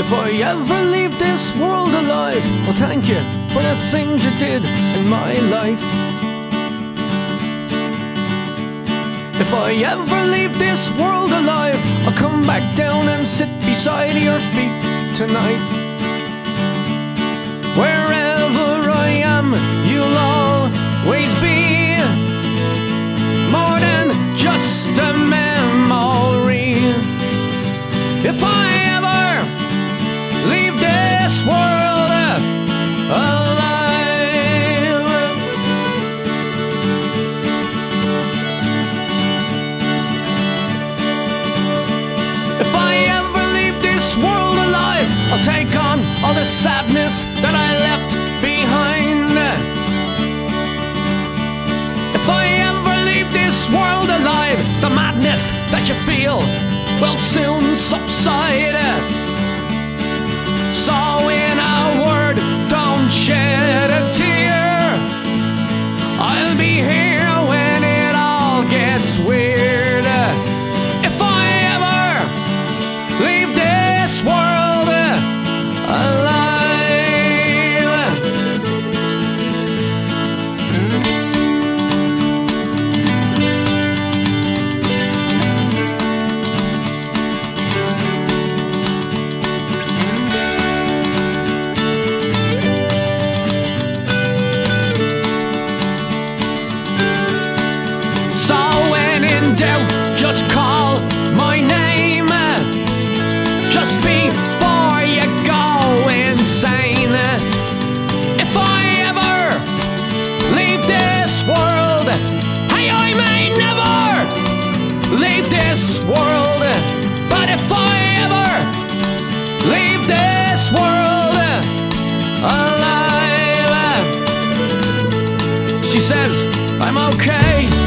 If I ever leave this world alive, I'll thank you for the things you did in my life. If I ever leave this world alive, I'll come back down and sit beside your feet tonight. That you feel will soon subside. So, in a word, don't shed a tear. I'll be here when it all gets weird. If I ever leave this world alive. She says, I'm okay.